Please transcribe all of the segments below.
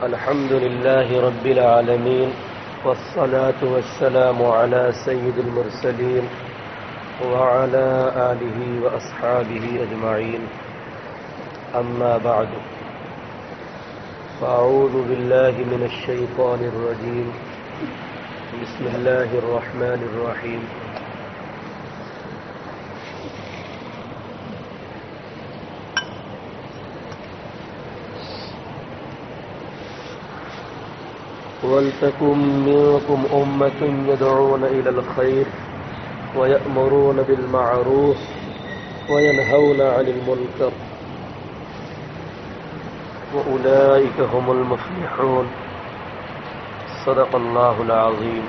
الحمد لله رب العالمين والصلاة والسلام على سيد المرسلين وعلى آله وأصحابه أجمعين. أما بعد، فأعوذ بالله من الشيطان الرجيم. بسم الله الرحمن الرحيم. ولتكن منكم أمة يدعون إلى الخير ويأمرون بالمعروف وينهون عن المنكر وأولئك هم المفلحون صدق الله العظيم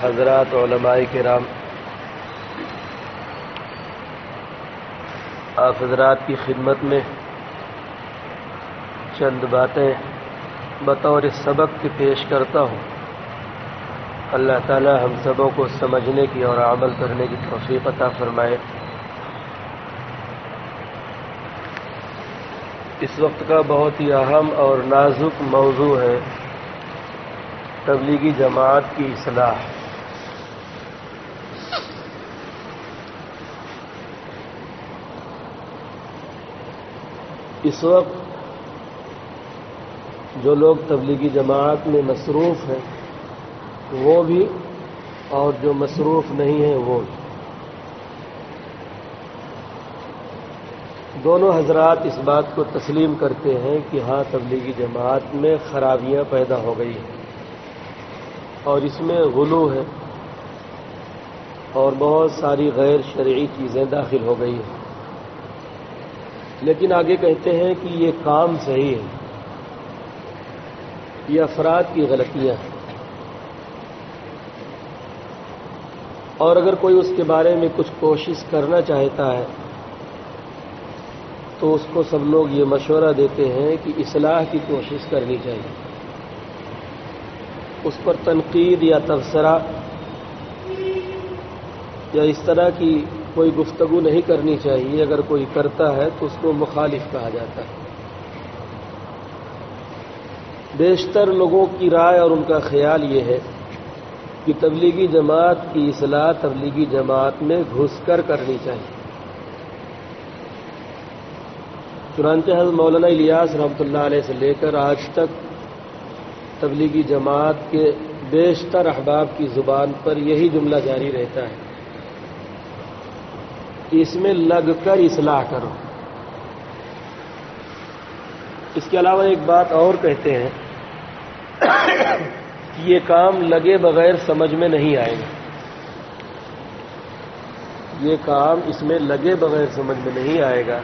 حضرات علماء کرام، آپ حضرات کی خدمت میں چند باتیں بطور سبق کے پیش کرتا ہوں۔ اللہ تعالی ہم سبوں کو سمجھنے کی اور عمل کرنے کی توفیق عطا فرمائے۔ اس وقت کا بہت ہی اہم اور نازک موضوع ہے تبلیغی جماعت کی اصلاح۔ اس وقت جو لوگ تبلیغی جماعت میں مصروف ہیں، وہ بھی اور جو مصروف نہیں ہیں، وہ بھی۔ دونوں حضرات اس بات کو تسلیم کرتے ہیں کہ ہاں تبلیغی جماعت میں خرابیاں پیدا ہو گئی ہیں اور اس میں غلو ہے اور بہت ساری غیر شرعی چیزیں داخل ہو گئی ہیں۔ لیکن آگے کہتے ہیں کہ یہ کام صحیح ہے۔ یہ افراد کی غلطیاں ہیں۔ اور اگر کوئی اس کے بارے میں کچھ کوشش کرنا چاہتا ہے، تو اس کو سب لوگ یہ مشورہ دیتے ہیں کہ اصلاح کی کوشش کرنی چاہیے۔ اس پر تنقید یا تبصرہ یا اس طرح کی کوئی گفتگو نہیں کرنی چاہیے۔ اگر کوئی کرتا ہے تو اس کو مخالف کہا جاتا ہے۔ بیشتر لوگوں کی رائے اور ان کا خیال یہ ہے کہ تبلیغی جماعت کی اصلاح تبلیغی جماعت میں گھس کر کرنی چاہیے۔ چنانچہ حضرت مولانا الیاس رحمۃ اللہ علیہ سے لے کر آج تک تبلیغی جماعت کے بیشتر احباب کی زبان پر یہی جملہ جاری رہتا ہے کہ اس میں لگ کر اصلاح کرو۔ اس کے علاوہ ایک بات اور کہتے ہیں۔ یہ کام لگے بغیر سمجھ میں نہیں آئے گا۔ یہ کام اس میں لگے بغیر سمجھ میں نہیں آئے گا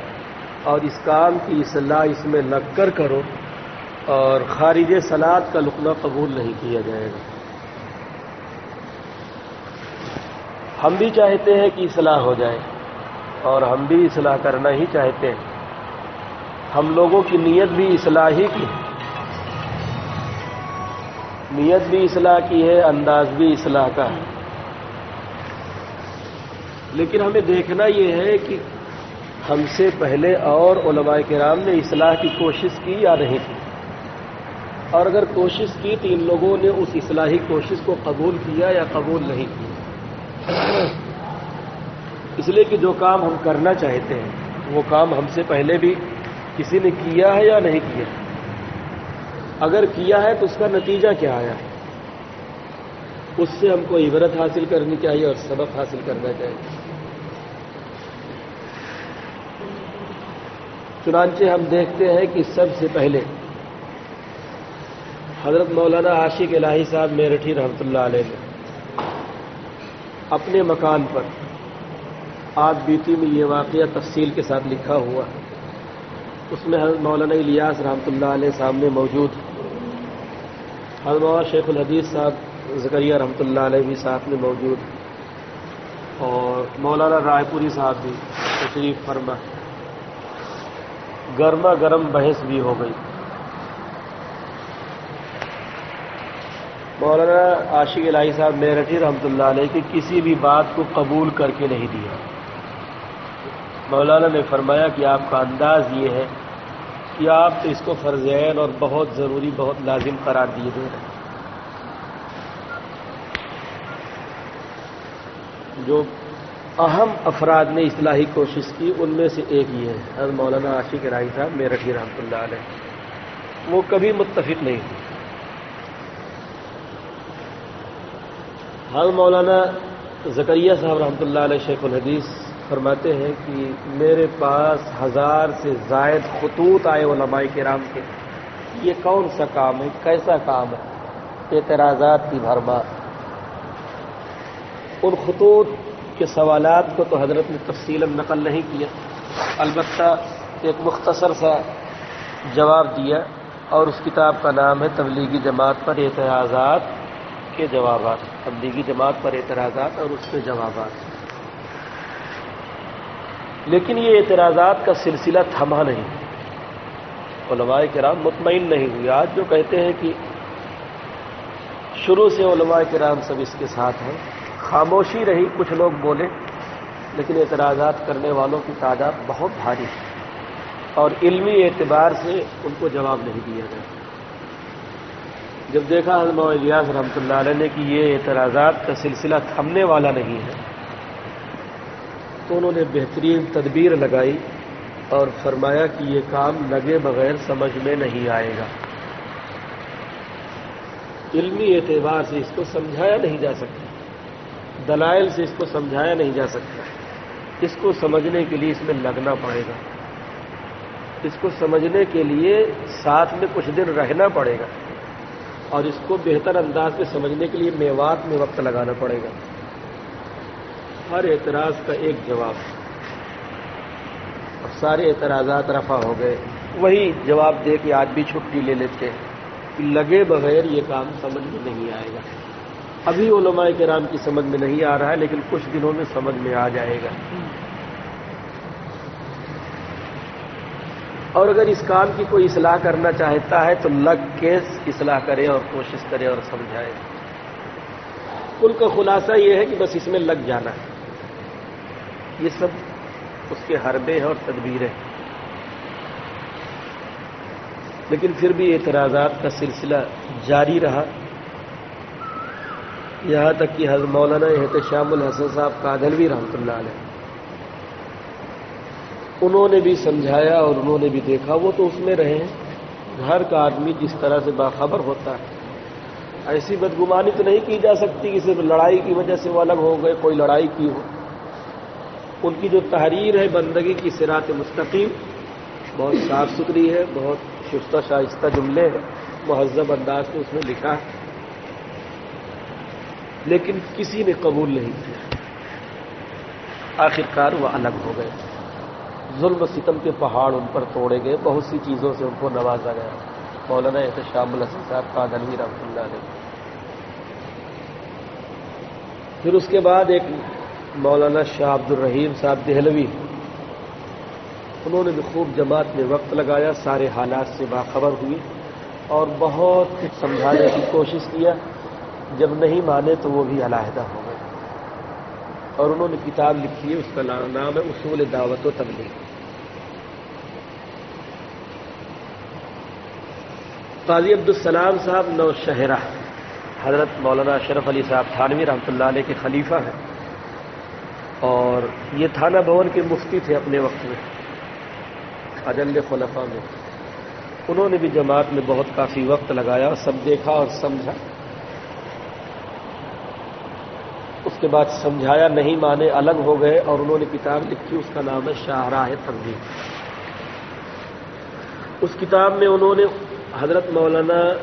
اور اس کام کی اصلاح اس میں لگ کر کرو اور خارج سلاد کا لقمہ قبول نہیں کیا جائے گا۔ ہم بھی چاہتے ہیں کہ اصلاح ہو جائے اور ہم بھی اصلاح کرنا ہی چاہتے ہیں۔ ہم لوگوں کی نیت بھی اصلاح ہی کی نیت بھی اصلاح کی ہے، انداز بھی اصلاح کا۔ ہے لیکن ہمیں دیکھنا یہ ہے کہ ہم سے پہلے اور علماء کرام نے اصلاح کی کوشش کی یا نہیں کی؟ اور اگر کوشش کی تو ان لوگوں نے اس اصلاحی کوشش کو قبول کیا یا قبول نہیں کیا۔ اس لیے کہ جو کام ہم کرنا چاہتے ہیں، وہ کام ہم سے پہلے بھی کسی نے کیا ہے یا نہیں کیا؟ اگر کیا ہے تو اس کا نتیجہ کیا آیا؟ ہے اس سے ہم کو عبرت حاصل کرنی چاہیے اور سبق حاصل کرنا چاہیے۔ چنانچہ ہم دیکھتے ہیں کہ سب سے پہلے حضرت مولانا عاشق الہی صاحب میرٹھی رحمۃ اللہ علیہ نے اپنے مکان پر آج بیتی میں یہ واقعہ تفصیل کے ساتھ لکھا ہوا۔ اس میں حضرت مولانا الیاس رحمۃ اللہ علیہ سامنے موجود حضرت شیخ الحدیث صاحب زکریہ رحمۃ اللہ علیہ بھی ساتھ میں موجود اور مولانا رائے پوری صاحب بھی تشریف فرما۔ گرما گرم بحث بھی ہو گئی۔ مولانا عاشق الہی صاحب، میرٹھی رحمۃ اللہ علیہ کی کسی بھی بات کو قبول کر کے نہیں دیا۔ مولانا نے فرمایا کہ آپ کا انداز یہ ہے کہ آپ تو اس کو فرضین اور بہت ضروری، بہت لازم قرار دیے دے رہے ہیں۔ جو اہم افراد نے اصلاحی کوشش کی، ان میں سے ایک یہ ہے، حضرت مولانا عاشق رائی صاحب میرٹھی رحمۃ اللہ علیہ۔ وہ کبھی متفق نہیں تھے۔ حضرت مولانا زکریہ صاحب رحمۃ اللہ علیہ، شیخ الحدیث فرماتے ہیں کہ میرے پاس ہزار سے زائد خطوط آئے علماء کرام کے۔ یہ کون سا کام ہے؟ کیسا کام ہے؟ اعتراضات کی بھرما ان خطوط کے سوالات کو تو حضرت نے تفصیل نقل نہیں کیا البتہ ایک مختصر سا جواب دیا اور اس کتاب کا نام ہے تبلیغی جماعت پر اعتراضات کے جوابات۔ تبلیغی جماعت پر اعتراضات اور اس کے جوابات۔ لیکن یہ اعتراضات کا سلسلہ تھما نہیں۔ علماء کرام مطمئن نہیں ہوئی آج جو کہتے ہیں کہ شروع سے علماء کرام سب اس کے ساتھ ہیں۔ خاموشی رہی، کچھ لوگ بولے، لیکن اعتراضات کرنے والوں کی تعداد بہت بھاری ہے۔ اور علمی اعتبار سے ان کو جواب نہیں دیا گیا۔ جب دیکھا حضم الیاس رحمۃ اللہ علیہ نے کہ یہ اعتراضات کا سلسلہ تھمنے والا نہیں ہے تو انہوں نے بہترین تدبیر لگائی اور فرمایا کہ یہ کام لگے بغیر سمجھ میں نہیں آئے گا۔ علمی اعتبار سے اس کو سمجھایا نہیں جا سکتا۔ دلائل سے اس کو سمجھایا نہیں جا سکتا۔ اس کو سمجھنے کے لیے اس میں لگنا پڑے گا۔ اس کو سمجھنے کے لیے ساتھ میں کچھ دن رہنا پڑے گا۔ اور اس کو بہتر انداز میں سمجھنے کے لیے میوات میں وقت لگانا پڑے گا۔ ہر اعتراض کا ایک جواب۔ اور سارے اعتراضات رفع ہو گئے۔ وہی جواب دے کے آج بھی چھٹی لے لیتے۔ لگے بغیر یہ کام سمجھ میں نہیں آئے گا۔ ابھی علماء کرام کی سمجھ میں نہیں آ رہا ہے، لیکن کچھ دنوں میں سمجھ میں آ جائے گا۔ اور اگر اس کام کی کوئی اصلاح کرنا چاہتا ہے، تو لگ کے اصلاح کرے اور کوشش کرے اور سمجھائے کل کا خلاصہ یہ ہے کہ بس اس میں لگ جانا ہے۔ یہ سب اس کے حربے ہیں اور تدبیریں لیکن پھر بھی اعتراضات کا سلسلہ جاری رہا۔ یہاں تک کہ حضرت مولانا احتشام الحسن صاحب کادلوی رحمۃ اللہ علیہ۔ انہوں نے بھی سمجھایا اور انہوں نے بھی دیکھا، وہ تو اس میں رہے ہیں۔ گھر کا آدمی جس طرح سے باخبر ہوتا ہے، ایسی بدگمانی تو نہیں کی جا سکتی کہ صرف لڑائی کی وجہ سے وہ الگ ہو گئے، کوئی لڑائی کی ہو۔ ان کی جو تحریر ہے بندگی کی سرات مستقیم، بہت صاف ستھری ہے، بہت شستہ شائستہ جملے ہیں، مہذب انداز میں اس میں لکھا ہے۔ لیکن کسی نے قبول نہیں کیا۔ آخر کار وہ الگ ہو گئے۔ ظلم و ستم کے پہاڑ ان پر توڑے گئے، بہت سی چیزوں سے ان کو نوازا گیا۔ مولانا احتشام الحسن صاحب کا دنوی رحمۃ اللہ علیہ۔ پھر اس کے بعد ایک مولانا شاہ عبد الرحیم صاحب دہلوی، انہوں نے بھی خوب جماعت میں وقت لگایا، سارے حالات سے باخبر ہوئی اور بہت کچھ سمجھانے کی کوشش کیا۔ جب نہیں مانے تو وہ بھی علیحدہ ہو گئے۔ اور انہوں نے کتاب لکھی ہے، اس کا نام ہے اصول دعوت و تبلیغ۔ قاضی عبدالسلام صاحب نو شہرہ حضرت مولانا اشرف علی صاحب تھانوی رحمۃ اللہ علیہ کے خلیفہ ہیں۔ اور یہ تھانہ بھون کے مفتی تھے اپنے وقت میں اجل خلفہ میں۔ انہوں نے بھی جماعت میں بہت کافی وقت لگایا، سب دیکھا اور سمجھا۔ اس کے بعد سمجھایا، نہیں مانے، الگ ہو گئے اور انہوں نے کتاب لکھی، اس کا نام ہے شاہراہ تنظیم۔ اس کتاب میں انہوں نے حضرت مولانا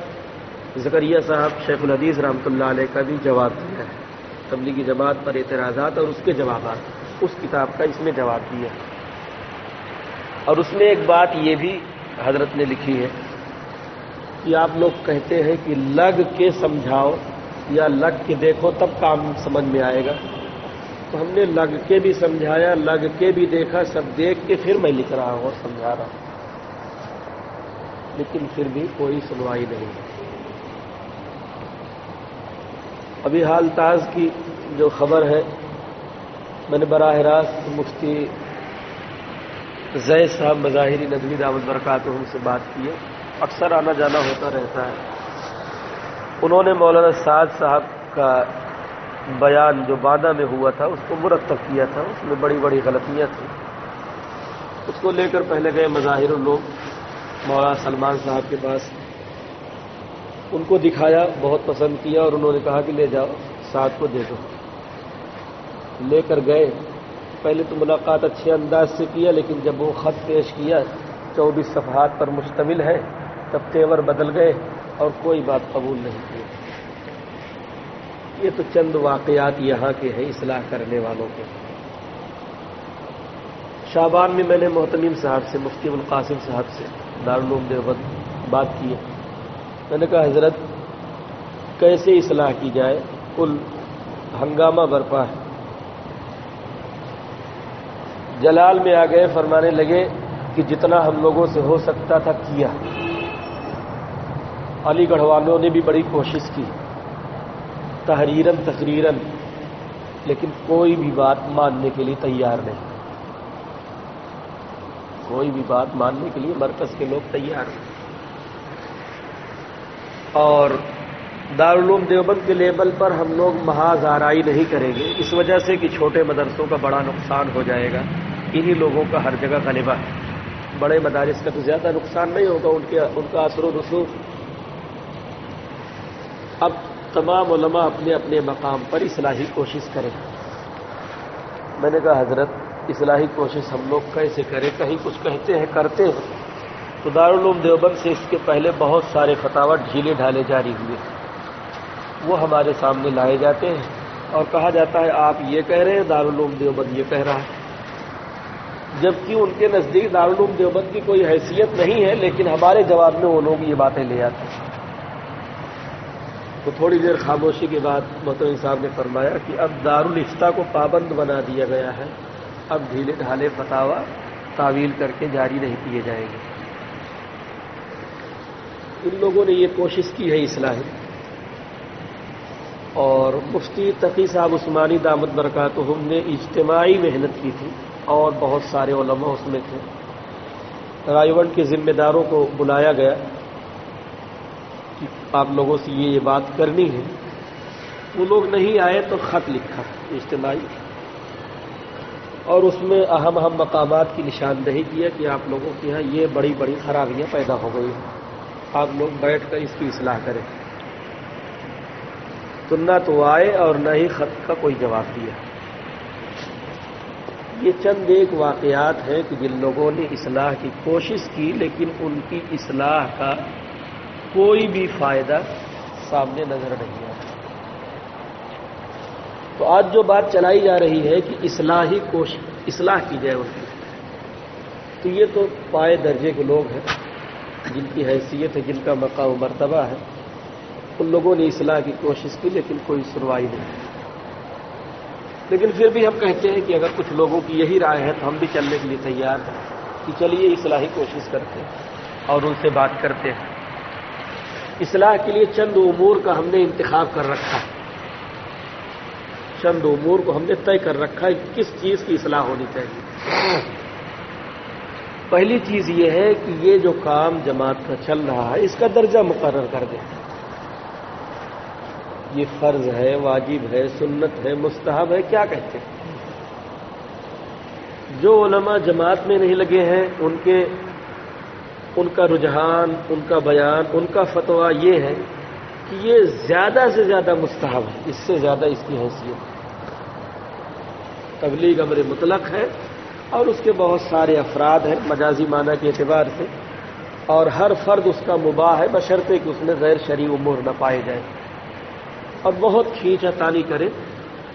زکریہ صاحب، شیخ الحدیث رحمۃ اللہ علیہ کا بھی جواب دیا۔ ہے تبلیغی جماعت پر اعتراضات اور اس کے جوابات، اس کتاب کا اس میں جواب دیا اور اس میں ایک بات یہ بھی حضرت نے لکھی ہے کہ آپ لوگ کہتے ہیں کہ لگ کے سمجھاؤ یا لگ کے دیکھو تب کام سمجھ میں آئے گا۔ تو ہم نے لگ کے بھی سمجھایا، لگ کے بھی دیکھا، سب دیکھ کے پھر میں لکھ رہا ہوں اور سمجھا رہا ہوں۔ لیکن پھر بھی کوئی سنوائی نہیں۔ ابھی حال تاز کی جو خبر ہے، میں نے براہ راست مفتی زید صاحب مظاہری ندوی دعوت برکات ان سے بات کی ہے۔ اکثر آنا جانا ہوتا رہتا ہے۔ انہوں نے مولانا سعد صاحب کا بیان جو بادہ میں ہوا تھا، اس کو مرتب کیا تھا۔ اس میں بڑی بڑی غلطیاں تھیں۔ اس کو لے کر پہلے گئے مظاہر لوگ مولانا سلمان صاحب کے پاس ان کو دکھایا، بہت پسند کیا اور انہوں نے کہا کہ لے جاؤ، ساتھ کو دے دو۔ لے کر گئے۔ پہلے تو ملاقات اچھے انداز سے کیا، لیکن جب وہ خط پیش کیا، چوبیس صفحات پر مشتمل ہے، تب تیور بدل گئے اور کوئی بات قبول نہیں کی۔ یہ تو چند واقعات یہاں کے ہیں اصلاح کرنے والوں کے۔ شابان میں میں نے محتمیم صاحب سے، مفتی القاسم صاحب سے، دارالعلوم دیوبند، بات کی ہے۔ میں نے کہا، حضرت، کیسے اصلاح کی جائے؟ کل ہنگامہ برپا ہے۔ جلال میں آ گئے فرمانے لگے کہ جتنا ہم لوگوں سے ہو سکتا تھا، کیا۔ علی گڑھ والوں نے بھی بڑی کوشش کی تحریرن تقریرن لیکن کوئی بھی بات ماننے کے لیے تیار نہیں۔ کوئی بھی بات ماننے کے لیے مرکز کے لوگ تیار نہیں اور دارالعلوم دیوبند کے لیبل پر ہم لوگ محاذ آرائی نہیں کریں گے۔ اس وجہ سے کہ چھوٹے مدرسوں کا بڑا نقصان ہو جائے گا۔ انہی لوگوں کا ہر جگہ غلبہ ہے۔ بڑے مدارس کا تو زیادہ نقصان نہیں ہوگا، ان کے ان کا اثر و رسوخ اب تمام علماء اپنے اپنے مقام پر اصلاحی کوشش کریں۔ میں نے کہا، حضرت، اصلاحی کوشش ہم لوگ کیسے کریں؟ کہیں کچھ کہتے ہیں، کرتے ہیں۔ تو دارالعلوم دیوبند سے اس کے پہلے بہت سارے فتاوت ڈھیلے ڈھالے جاری ہوئے۔ وہ ہمارے سامنے لائے جاتے ہیں۔ اور کہا جاتا ہے، آپ یہ کہہ رہے ہیں، دارالعلوم دیوبند یہ کہہ رہا ہے۔ جبکہ ان کے نزدیک دارالعلوم دیوبند کی کوئی حیثیت نہیں ہے، لیکن ہمارے جواب میں وہ لوگ یہ باتیں لے آتے ہیں۔ تو تھوڑی دیر خاموشی کے بعد محترم صاحب نے فرمایا کہ اب دارالفتہ کو پابند بنا دیا گیا ہے۔ اب ڈھیلے ڈھالے فتوا تعویل کر کے جاری نہیں کیے جائیں گے۔ ان لوگوں نے یہ کوشش کی ہے اصلاح اور مفتی تقی صاحب عثمانی دامت برکات ہم نے اجتماعی محنت کی تھی اور بہت سارے علماء اس میں تھے۔ رائے ونڈ کے ذمہ داروں کو بلایا گیا کہ آپ لوگوں سے یہ یہ بات کرنی ہے۔ وہ لوگ نہیں آئے تو خط لکھا اجتماعی۔ اور اس میں اہم اہم مقامات کی نشاندہی کیا کہ آپ لوگوں کے یہاں یہ بڑی بڑی خرابیاں پیدا ہو گئی ہیں۔ آپ لوگ بیٹھ کر اس کی اصلاح کریں۔ تو نہ تو آئے اور نہ ہی خط کا کوئی جواب دیا۔ یہ چند ایک واقعات ہیں کہ جن لوگوں نے اصلاح کی کوشش کی، لیکن ان کی اصلاح کا کوئی بھی فائدہ سامنے نظر نہیں آتا تو آج جو بات چلائی جا رہی ہے کہ اصلاحی کوشش اصلاح کی جائے ان کی۔ تو یہ تو پائے درجے کے لوگ ہیں۔ جن کی حیثیت ہے، جن کا مقام و مرتبہ ہے، ان لوگوں نے اصلاح کی کوشش کی، لیکن کوئی سنوائی نہیں۔ لیکن پھر بھی ہم کہتے ہیں کہ اگر کچھ لوگوں کی یہی رائے ہے تو ہم بھی چلنے کے لیے تیار ہیں کہ چلیے اصلاحی کوشش کرتے ہیں اور ان سے بات کرتے ہیں۔ اصلاح کے لیے چند امور کا ہم نے انتخاب کر رکھا ہے۔ چند امور کو ہم نے طے کر رکھا ہے کس چیز کی اصلاح ہونی چاہیے۔ پہلی چیز یہ ہے کہ یہ جو کام جماعت کا چل رہا ہے، اس کا درجہ مقرر کر دیں۔ یہ فرض ہے، واجب ہے، سنت ہے، مستحب ہے، کیا کہتے ہیں؟ جو علماء جماعت میں نہیں لگے ہیں، ان کے، ان کا رجحان، ان کا بیان، ان کا فتویٰ یہ ہے کہ یہ زیادہ سے زیادہ مستحب ہے۔ اس سے زیادہ اس کی حیثیت۔ تبلیغ امر مطلق ہے۔ اور اس کے بہت سارے افراد ہیں مجازی معنی کے اعتبار سے، اور ہر فرد اس کا مباح ہے بشرطے کہ اس میں غیر شرعی امور نہ پائے جائے اور بہت کھینچا تانی کرے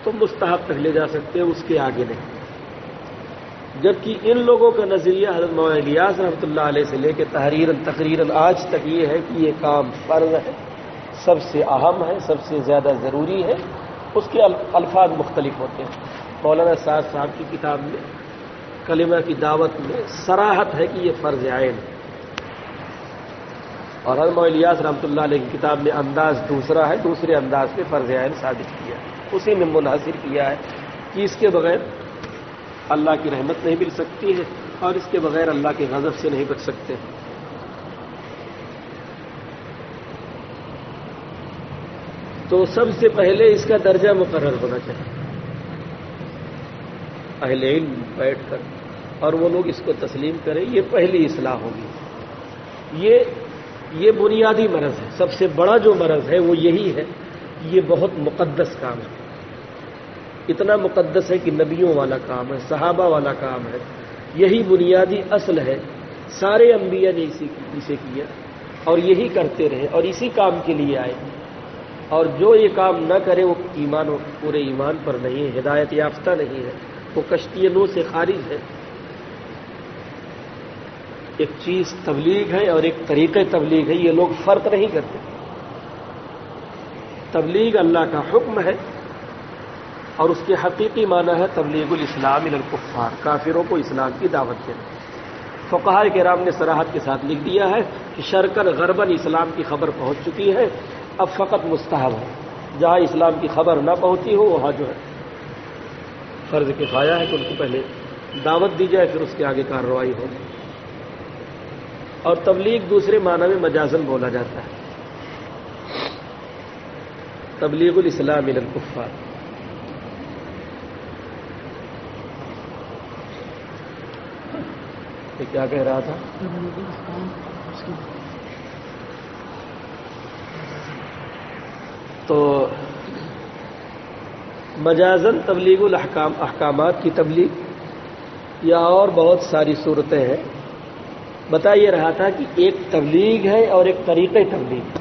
تو مستحب تک لے جا سکتے ہیں، اس کے آگے نہیں۔ جبکہ ان لوگوں کا نظریہ حضرت مولیاز رحمۃ اللہ علیہ سے لے کے تحریر تقریر آج تک یہ ہے کہ یہ کام فرض ہے، سب سے اہم ہے، سب سے زیادہ ضروری ہے، اس کے الفاظ مختلف ہوتے ہیں۔ مولانا سعد صاحب کی کتاب میں کلمہ کی دعوت میں سراہت ہے کہ یہ فرض عائن ہے۔ اور حضرت الیاس رحمۃ اللہ علیہ کی کتاب میں انداز دوسرا ہے، دوسرے انداز میں فرض عائن ثابت کیا ہے۔ اسی میں منحصر کیا ہے کہ اس کے بغیر اللہ کی رحمت نہیں مل سکتی ہے اور اس کے بغیر اللہ کے غضب سے نہیں بچ سکتے۔ تو سب سے پہلے اس کا درجہ مقرر ہونا چاہیے۔ اہل علم بیٹھ کر اور وہ لوگ اس کو تسلیم کریں، یہ پہلی اصلاح ہوگی۔ یہ یہ بنیادی مرض ہے۔ سب سے بڑا جو مرض ہے وہ یہی ہے، یہ بہت مقدس کام ہے۔ اتنا مقدس ہے کہ نبیوں والا کام ہے، صحابہ والا کام ہے۔ یہی بنیادی اصل ہے۔ سارے انبیاء نے اسی اسے کیا۔ اور یہی کرتے رہے اور اسی کام کے لیے آئے۔ اور جو یہ کام نہ کرے، وہ ایمان، پورے ایمان پر نہیں ہے، ہدایت یافتہ نہیں ہے۔ وہ کشتی نو سے خارج ہے۔ ایک چیز تبلیغ ہے اور ایک طریقہ تبلیغ ہے، یہ لوگ فرق نہیں کرتے۔ تبلیغ اللہ کا حکم ہے اور اس کے حقیقی معنی ہے تبلیغ الاسلام الکفار، کافروں کو اسلام کی دعوت دینا۔ فقہ کے رام نے سراحت کے ساتھ لکھ دیا ہے کہ شرکن غربن اسلام کی خبر پہنچ چکی ہے، اب فقط مستحب ہے۔ جہاں اسلام کی خبر نہ پہنچی ہو، وہاں جو ہے۔ فرض کفایا ہے کہ ان کو پہلے دعوت دی جائے، پھر اس کے آگے کارروائی ہو۔ اور تبلیغ دوسرے معنی میں مجازن بولا جاتا ہے۔ تبلیغ الاسلام الکفار کیا کہہ رہا تھا؟ تو مجازن تبلیغ الحکام احکامات کی تبلیغ، یا اور بہت ساری صورتیں ہیں۔ بتا یہ رہا تھا کہ ایک تبلیغ ہے اور ایک طریقہ تبلیغ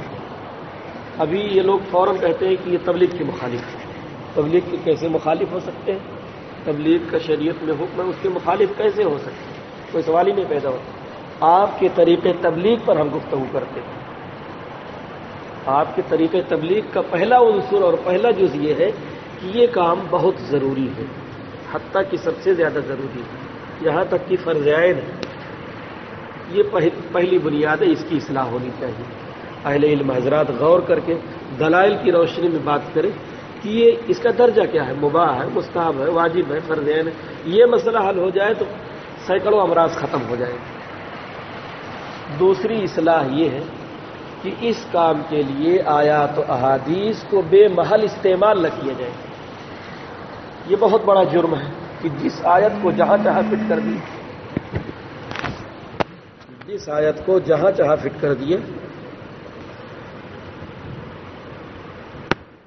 ابھی یہ لوگ فوراً کہتے ہیں کہ یہ تبلیغ کی مخالف ہے تبلیغ کے کیسے مخالف ہو سکتے ہیں؟ تبلیغ کا شریعت میں حکم ہے، اس کے مخالف کیسے ہو سکتے ہیں؟ کوئی سوال ہی نہیں پیدا ہوتا۔ آپ کے طریقے تبلیغ پر ہم گفتگو کرتے ہیں۔ آپ کے طریقے تبلیغ کا پہلا عنصر اور پہلا جز یہ ہے کہ یہ کام بہت ضروری ہے، حتیٰ کہ سب سے زیادہ ضروری ہے۔ یہاں تک کہ فرض عین ہے۔ یہ پہلی بنیاد ہے، اس کی اصلاح ہونی چاہیے۔ اہل علم، حضرات، غور کر کے دلائل کی روشنی میں بات کریں کہ یہ اس کا درجہ کیا ہے؟ مباح ہے، مستحب ہے، واجب ہے، فرض ہے۔ یہ مسئلہ حل ہو جائے تو سینکڑوں امراض ختم ہو جائے دوسری اصلاح یہ ہے کہ اس کام کے لیے آیات و احادیث کو بے محل استعمال نہ کیا جائے یہ بہت بڑا جرم ہے کہ جس آیت کو جہاں چاہا فٹ کر دی جس آیت کو جہاں چاہا فٹ کر دیے،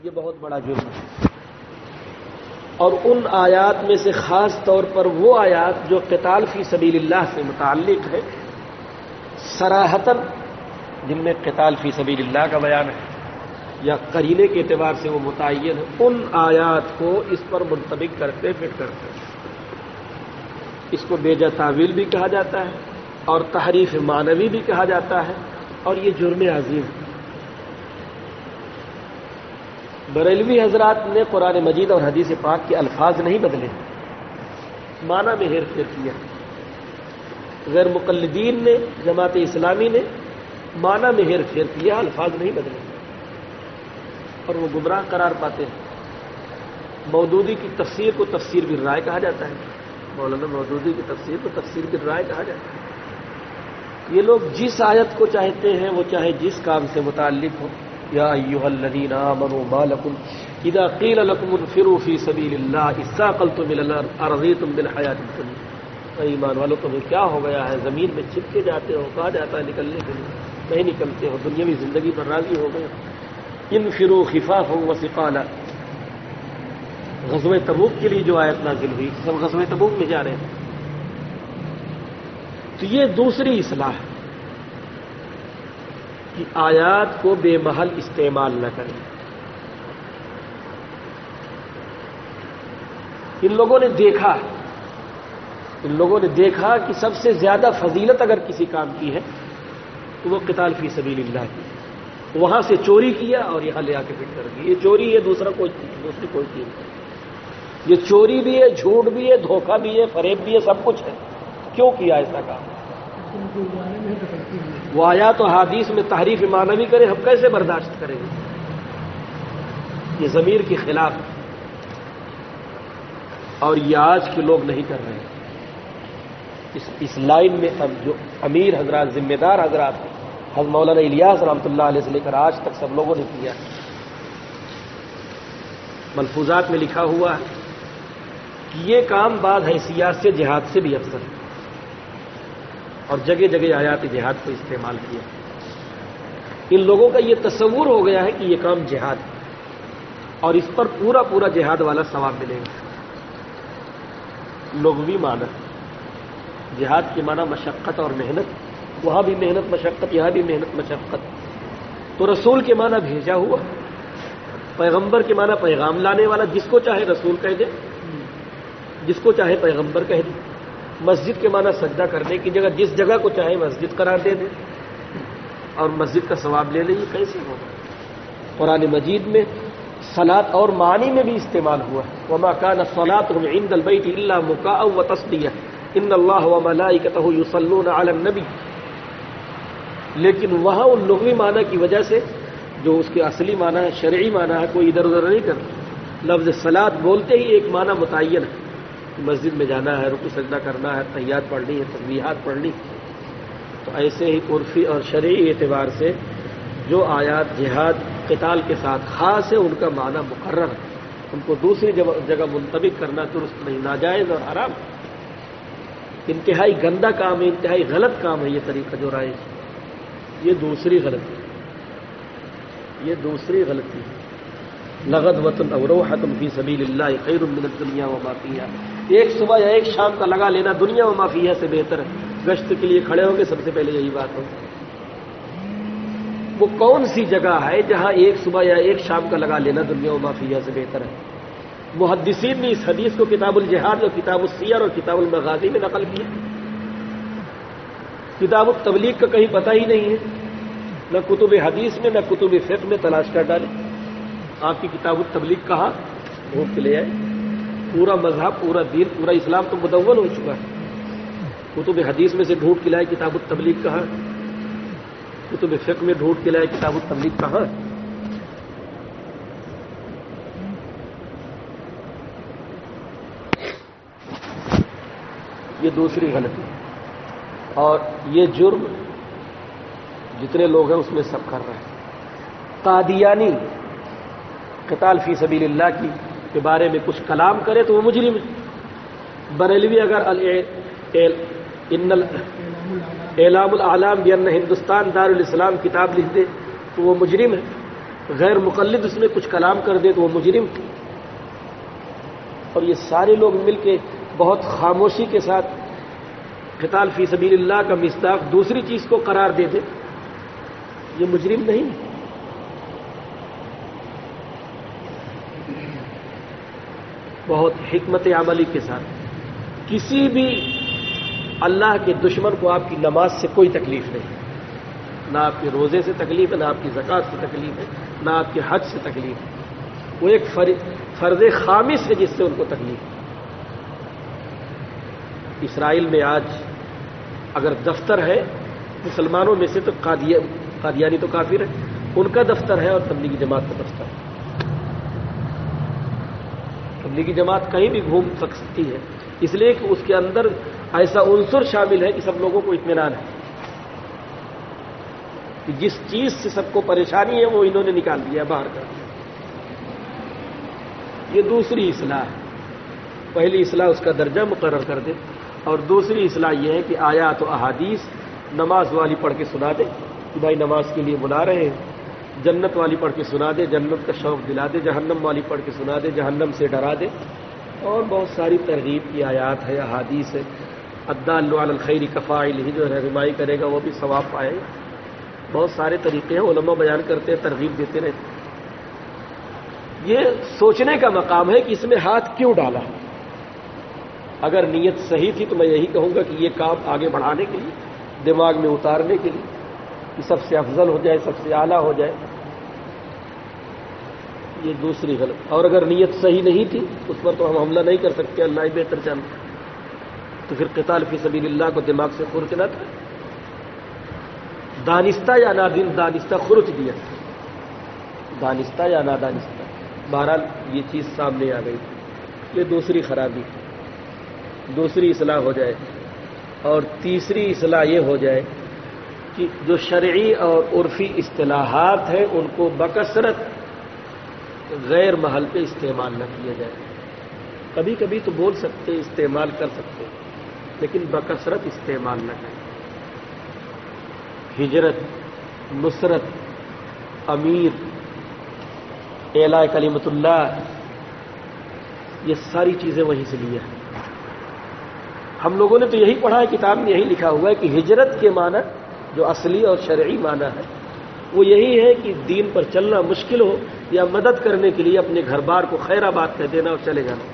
یہ بہت بڑا جرم ہے۔ اور ان آیات میں سے خاص طور پر وہ آیات جو قتال فی سبیل اللہ سے متعلق ہے سراہتن جن میں قتال فی سبیل اللہ کا بیان ہے یا کرینے کے اعتبار سے وہ متعین ہے، ان آیات کو اس پر منتبک کرتے، فٹ کرتے۔ اس کو بیجا تعویل بھی کہا جاتا ہے۔ اور تحریف مانوی بھی کہا جاتا ہے اور یہ جرم عظیم بریلوی حضرات نے قرآن مجید اور حدیث پاک کے الفاظ نہیں بدلے۔ معنی میں ہیر پھیر کیا۔ غیر مقلدین نے، جماعت اسلامی نے معنی میں ہیر پھیر کیا، الفاظ نہیں بدلے۔ اور وہ گمراہ قرار پاتے ہیں۔ مودودی کی تفسیر کو تفسیر بھی رائے کہا جاتا ہے۔ مولانا مودودی کی تفسیر کو تفسیر بھی رائے کہا جاتا ہے۔ یہ لوگ جس آیت کو چاہتے ہیں وہ چاہے جس کام سے متعلق ہو۔ یا ایوہ الذین آمنوا ما لکم اذا قیل لکم انفروا فی سبیل اللہ استاقلتم من الارض، ارضیتم بالحیات الدنیا۔ ایمان والو، تمہیں کیا ہو گیا ہے؟ زمین میں چپکے جاتے ہو کہا جاتا ہے نکلنے کے لیے؟ نہیں نکلتے ہو؟ دنیاوی زندگی پر راضی ہو گئے ان فرو خفاف ہو وسیقالا غزوہ تبوک کے لیے جو آیت نازل ہوئی، سب غزوہ تبوک میں جا رہے ہیں۔ تو یہ دوسری اصلاح ہے کہ آیات کو بے محل استعمال نہ کریں۔ ان لوگوں نے دیکھا، ان لوگوں نے دیکھا کہ سب سے زیادہ فضیلت اگر کسی کام کی ہے، تو وہ قتال فی سبیل اللہ کی وہاں سے چوری کیا اور یہاں لے آ کے فٹ کر دی۔ یہ چوری ہے، دوسرا کوئی دوسری کوئی چیز نہیں۔ یہ چوری بھی ہے، جھوٹ بھی ہے، دھوکہ بھی ہے، فریب بھی ہے، سب کچھ ہے۔ کیوں کیا ایسا کام؟ وہ آیا تو حادیث میں تحریف معنوی کرے، ہم کیسے برداشت کریں گے؟ یہ ضمیر کے خلاف اور یہ آج کے لوگ نہیں کر رہے۔ اس اس لائن میں اب جو امیر حضرات، ذمہ دار حضرات، حضرت مولانا الیاس رحمۃ اللہ علیہ سے لے کر آج تک سب لوگوں نے کیا۔ ملفوظات میں لکھا ہوا ہے کہ یہ کام بعد حیثیات سے، جہاد سے بھی افضل۔ ہے اور جگہ جگہ آیات جہاد کو استعمال کیا۔ ان لوگوں کا یہ تصور ہو گیا ہے کہ یہ کام جہاد اور اس پر پورا پورا جہاد والا ثواب ملے گا۔ لغوی معنی، جہاد کی معنی مشقت اور محنت، وہاں بھی محنت مشقت، یہاں بھی محنت مشقت۔ تو رسول کے معنی بھیجا ہوا، پیغمبر کے معنی پیغام لانے والا جس کو چاہے رسول کہہ دے، جس کو چاہے پیغمبر کہہ دے۔ مسجد کے معنی سجدہ کرنے کی جگہ، جس جگہ کو چاہے مسجد قرار دے دے۔ اور مسجد کا ثواب لے لے، یہ کیسے ہوگا؟ قرآن مجید میں سلاد اور معنی میں بھی استعمال ہوا وما کان سلاد عند البیت اللہ مکا و ان اللہ و ملائکتہ یصلون علی لیکن وہاں ان لغوی معنی کی وجہ سے، جو اس کے اصلی معنی ہے، شرعی معنی ہے، کوئی ادھر ادھر نہیں کرتا۔ لفظ سلاد بولتے ہی ایک معنی متعین ہے۔ مسجد میں جانا ہے، رکو سجدہ کرنا ہے تیات پڑھنی ہے تجبیہات پڑھنی تو ایسے ہی عرفی اور شرعی اعتبار سے جو آیات جہاد، قتال کے ساتھ، خاص ہے، ان کا معنی مقرر ہے۔ ان کو دوسری جگہ منتبک کرنا درست نہیں، ناجائز اور حرام۔ انتہائی گندا کام ہے، انتہائی غلط کام ہے یہ طریقہ جو رائے یہ دوسری غلطی یہ دوسری غلطی ہے۔ لغت وطن اوروحتم فی سبیل اللہ خیر من الدنیا و مافیہ ایک صبح یا ایک شام کا لگا لینا دنیا و مافیہ سے بہتر ہے۔ گشت کے لیے کھڑے ہوں گے سب سے پہلے یہی بات ہو۔ وہ کون سی جگہ ہے جہاں ایک صبح یا ایک شام کا لگا لینا دنیا و مافیہ سے بہتر ہے؟ محدثین نے اس حدیث کو کتاب الجہاد اور کتاب السیر اور کتاب المغازی میں نقل کیا۔ کتاب التبلیغ کا کہیں پتہ ہی نہیں ہے۔ نہ کتب حدیث میں، نہ کتب فقہ میں تلاش کر ڈالے آپ کی کتاب التبلیغ کہاں ڈھونڈ کے لے آئے پورا مذہب، پورا دین، پورا اسلام تو مدون ہو چکا ہے۔ کتب حدیث میں سے ڈھونڈ کے لائے کتاب التبلیغ کہاں کتب فقہ میں ڈھونڈ کے لائے کتاب التبلیغ کہاں یہ دوسری غلطی۔ اور یہ جرم جتنے لوگ ہیں اس میں سب کر رہے ہیں۔ قادیانی قتال فی سبیل اللہ کی، کے بارے میں کچھ کلام کرے تو وہ مجرم بریلوی اگر اعلام العلام بین ہندوستان دار الاسلام کتاب لکھ دے تو وہ مجرم ہے۔ غیر مقلد اس میں کچھ کلام کر دے تو وہ مجرم اور یہ سارے لوگ مل کے بہت خاموشی کے ساتھ قتال فی سبیل اللہ کا مستاق دوسری چیز کو قرار دے دے یہ مجرم نہیں بہت حکمت عملی کے ساتھ کسی بھی اللہ کے دشمن کو آپ کی نماز سے کوئی تکلیف نہیں نہ آپ کے روزے سے تکلیف ہے، نہ آپ کی زکات سے تکلیف ہے، نہ آپ کے حج سے تکلیف ہے۔ وہ ایک فرض خامص ہے جس سے ان کو تکلیف ہے۔ اسرائیل میں آج اگر دفتر ہے، مسلمانوں میں سے تو قادیانی تو کافر ہے ان کا دفتر ہے اور تبلیغی جماعت کا دفتر ہے۔ تبلیغی جماعت کہیں بھی گھوم سکتی ہے۔ اس لیے کہ اس کے اندر ایسا عنصر شامل ہے کہ سب لوگوں کو اطمینان ہے۔ کہ جس چیز سے سب کو پریشانی ہے وہ انہوں نے نکال دیا، باہر کر دیا۔ یہ دوسری اصلاح ہے۔ پہلی اصلاح اس کا درجہ مقرر کر دے۔ اور دوسری اصلاح یہ ہے کہ آیا تو احادیث نماز والی پڑھ کے سنا دے کہ بھائی نماز کے لیے بلا رہے ہیں۔ جنت والی پڑھ کے سنا دے جنت کا شوق دلا دے، جہنم والی پڑھ کے سنا دے، جہنم سے ڈرا دے۔ اور بہت ساری ترغیب کی آیات ہے احادیث ہے ادا اللہ الخیری کفائل ہی جو رہنمائی کرے گا وہ بھی ثواب پائے گا۔ بہت سارے طریقے ہیں، علماء بیان کرتے ہیں، ترغیب دیتے رہتے یہ سوچنے کا مقام ہے کہ اس میں ہاتھ کیوں ڈالا؟ اگر نیت صحیح تھی تو میں یہی کہوں گا کہ یہ کام آگے بڑھانے کے لیے، دماغ میں اتارنے کے لیے۔ کہ سب سے افضل ہو جائے، سب سے اعلیٰ ہو جائے۔ یہ دوسری غلط۔ اور اگر نیت صحیح نہیں تھی، اس پر تو ہم حملہ نہیں کر سکتے، اللہ ہی بہتر جانتا تو پھر قتال فی سبیل اللہ کو دماغ سے خرچ نہ تھا۔ دانستہ یا نادن دانستہ خرچ دیا۔ دانستہ یا نادانستہ۔ بہرحال یہ چیز سامنے آ گئی۔ یہ دوسری خرابی۔ دوسری اصلاح ہو جائے۔ اور تیسری اصلاح یہ ہو جائے کہ جو شرعی اور عرفی اصطلاحات ہیں، ان کو بکثرت غیر محل پہ استعمال نہ کیا جائے۔ کبھی کبھی تو بول سکتے، استعمال کر سکتے، لیکن بکثرت استعمال نہ کریں۔ ہجرت، نصرت، امیر اعلی کلیمت اللہ، یہ ساری چیزیں وہیں سے لیا ہے ہم لوگوں نے تو یہی پڑھا ہے، کتاب میں یہی لکھا ہوا ہے کہ ہجرت کے معنی جو اصلی اور شرعی معنی ہے، وہ یہی ہے کہ دین پر چلنا مشکل ہو یا مدد کرنے کے لیے اپنے گھر بار کو خیر آباد کہہ دینا اور چلے جانا۔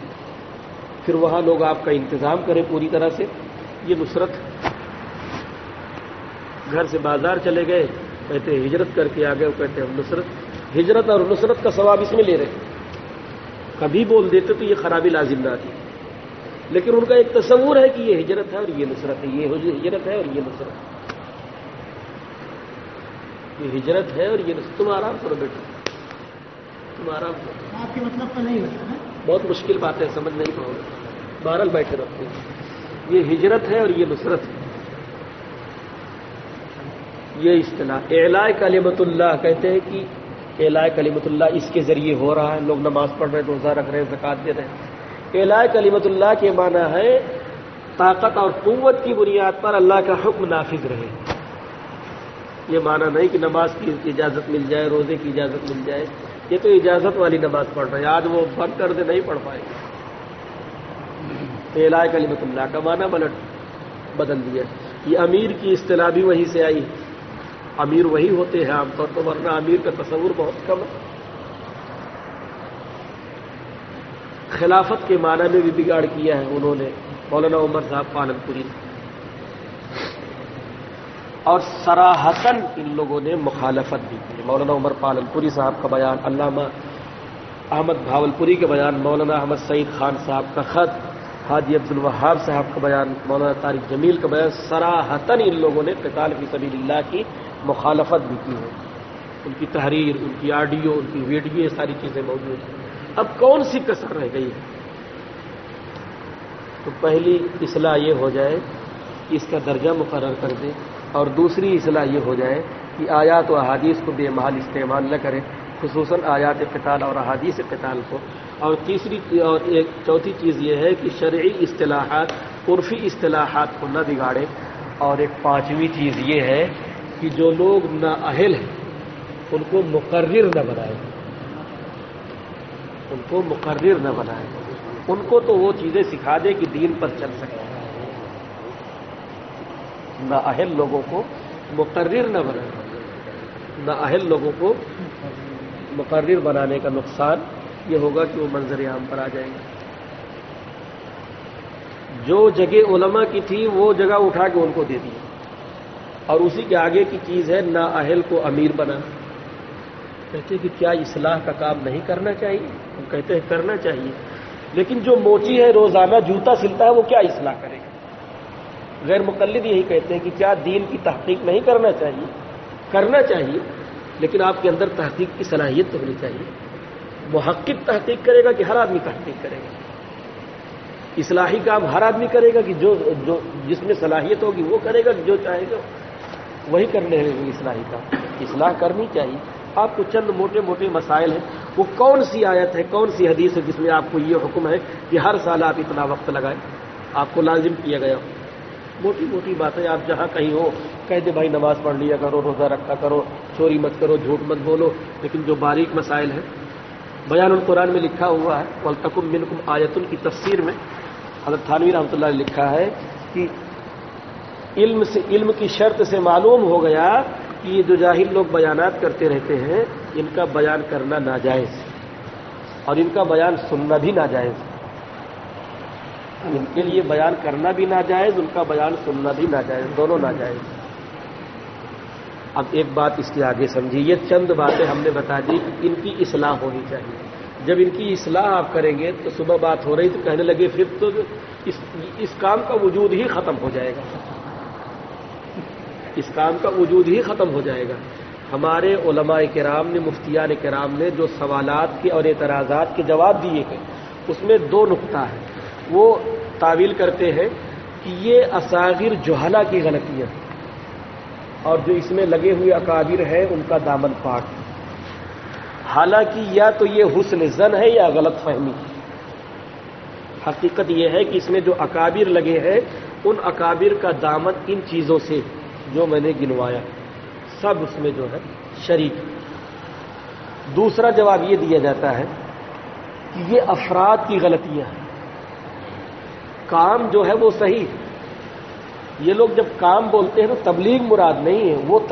پھر وہاں لوگ آپ کا انتظام کریں پوری طرح سے۔ یہ نصرت۔ گھر سے بازار چلے گئے، کہتے ہجرت کر کے آ گئے، وہ کہتے ہیں ہم نصرت۔ ہجرت اور نصرت کا ثواب اس میں لے رہے کبھی بول دیتے تو یہ خرابی لازم نہ آتی۔ لیکن ان کا ایک تصور ہے کہ یہ ہجرت ہے اور یہ نصرت ہے، یہ ہجرت ہے اور یہ نصرت۔ ہے یہ ہجرت ہے اور یہ تم آرام کرو بیٹے۔ تم آرام کرو۔ آپ کے مطلب نہیں ہوتا بہت مشکل بات ہے سمجھ نہیں پاؤ گے بہرحال بیٹھے رکھتے یہ ہجرت ہے اور یہ نصرت ہے۔ یہ اصطلاح۔ اعلاء کلیمت اللہ کہتے ہیں کہ اعلاء کلیمت اللہ اس کے ذریعے ہو رہا ہے۔ لوگ نماز پڑھ رہے ہیں روزہ رکھ رہے ہیں زکات دے رہے ہیں۔ اعلاء کلیمت اللہ کے معنی ہے طاقت اور قوت کی بنیاد پر اللہ کا حکم نافذ رہے۔ یہ معنی نہیں کہ نماز کی اجازت مل جائے، روزے کی اجازت مل جائے، یہ تو اجازت والی نماز پڑھ رہے ہیں۔ آج وہ بند کر دے نہیں پڑھ پائے۔ اعلاء کلیمت اللہ کا معنی بلٹ بدل دیا۔ یہ امیر کی اصطلاح بھی وہیں سے آئی۔ امیر وہی ہوتے ہیں عام طور پر، ورنہ امیر کا تصور بہت کم ہے۔ خلافت کے معنی میں بھی بگاڑ کیا ہے انہوں نے، مولانا عمر صاحب پالن پوری اور سراہتن ان لوگوں نے مخالفت بھی کی مولانا عمر پالن پوری صاحب کا بیان، علامہ احمد بھاول پوری کے بیان، مولانا احمد سعید خان صاحب کا خط، حاجی عبد الوہاب صاحب کا بیان، مولانا طارق جمیل کا بیان سراہتن ان لوگوں نے قتال فی سبیل اللہ کی مخالفت بھی کی ہے۔ ان کی تحریر، ان کی آڈیو، ان کی ویڈیو، یہ ساری چیزیں موجود ہیں۔ اب کون سی کسر رہ گئی ہے؟ تو پہلی اصلاح یہ ہو جائے کہ اس کا درجہ مقرر کر دے اور دوسری اصلاح یہ ہو جائے کہ آیات و احادیث کو بے محال استعمال نہ کرے خصوصاً آیات قتال اور احادیث قتال کو۔ اور تیسری اور ایک چوتھی چیز یہ ہے کہ شرعی اصطلاحات، عرفی اصطلاحات کو نہ بگاڑے اور ایک پانچویں چیز یہ ہے کہ جو لوگ نااہل ہیں، ان کو مقرر نہ بنائے ان کو مقرر نہ بنائے ان کو تو وہ چیزیں سکھا دے کہ دین پر چل سکے نااہل لوگوں کو مقرر نہ بنائے نااہل لوگوں کو مقرر بنانے کا نقصان یہ ہوگا کہ وہ منظر عام پر آ جائیں گے۔ جو جگہ علماء کی تھی وہ جگہ اٹھا کے ان کو دے دی۔ اور اسی کے آگے کی چیز ہے نا اہل کو امیر بنا۔ کہتے ہیں کہ کیا اصلاح کا کام نہیں کرنا چاہیے؟ ہم کہتے ہیں کرنا چاہیے۔ لیکن جو موچی ہے، روزانہ جوتا سلتا ہے، وہ کیا اصلاح کرے گا؟ غیر مقلد یہی کہتے ہیں کہ کیا دین کی تحقیق نہیں کرنا چاہیے؟ کرنا چاہیے، لیکن آپ کے اندر تحقیق کی صلاحیت تو ہونی چاہیے۔ محقق تحقیق کرے گا کہ ہر آدمی تحقیق کرے گا۔ اصلاحی کام ہر آدمی کرے گا کہ جو جو جس میں صلاحیت ہوگی وہ کرے گا جو چاہے گا۔ وہی کرنے ہیں اصلاحی کام۔ اصلاح کرنی چاہیے۔ آپ کو چند موٹے موٹے مسائل ہیں۔ وہ کون سی آیت ہے؟ کون سی حدیث ہے جس میں آپ کو یہ حکم ہے کہ ہر سال آپ اتنا وقت لگائیں؟ آپ کو لازم کیا گیا۔ ہو موٹی موٹی باتیں آپ جہاں کہیں ہو، کہہ دے بھائی نماز پڑھ لیا کرو، روزہ رکھا کرو، چوری مت کرو، جھوٹ مت بولو، لیکن جو باریک مسائل ہیں، بیان القرآن میں لکھا ہوا ہے والتکم منکم آیت کی تفسیر میں حضرت تھانوی رحمۃ اللہ نے لکھا ہے کہ علم سے، علم کی شرط سے معلوم ہو گیا کہ یہ جو جاہل لوگ بیانات کرتے رہتے ہیں، ان کا بیان کرنا ناجائز، اور ان کا بیان سننا بھی ناجائز۔ ان کے لیے بیان کرنا بھی ناجائز، ان کا بیان سننا بھی ناجائز، دونوں ناجائز۔ اب ایک بات اس کے آگے سمجھیے، یہ چند باتیں ہم نے بتا دی کہ ان کی اصلاح ہونی چاہیے۔ جب ان کی اصلاح آپ کریں گے تو صبح بات ہو رہی تو کہنے لگے، پھر تو اس اس کام کا وجود ہی ختم ہو جائے گا۔ اس کام کا وجود ہی ختم ہو جائے گا۔ ہمارے علماء کرام نے، مفتیان کرام نے جو سوالات کے اور اعتراضات کے جواب دیے ہیں، اس میں دو نقطہ ہے۔ وہ تعویل کرتے ہیں کہ یہ اساغر جوہلا کی غلطیاں اور جو اس میں لگے ہوئے اکابر ہیں، ان کا دامن پاک۔ حالانکہ یا تو یہ حسن زن ہے یا غلط فہمی۔ حقیقت یہ ہے کہ اس میں جو اکابر لگے ہیں، ان اکابر کا دامن ان چیزوں سے جو میں نے گنوایا۔ سب اس میں جو ہے، شریک۔ دوسرا جواب یہ دیا جاتا ہے کہ یہ افراد کی غلطیاں ہیں۔ کام جو ہے وہ صحیح یہ لوگ جب کام بولتے ہیں تو تبلیغ مراد نہیں ہے، وہ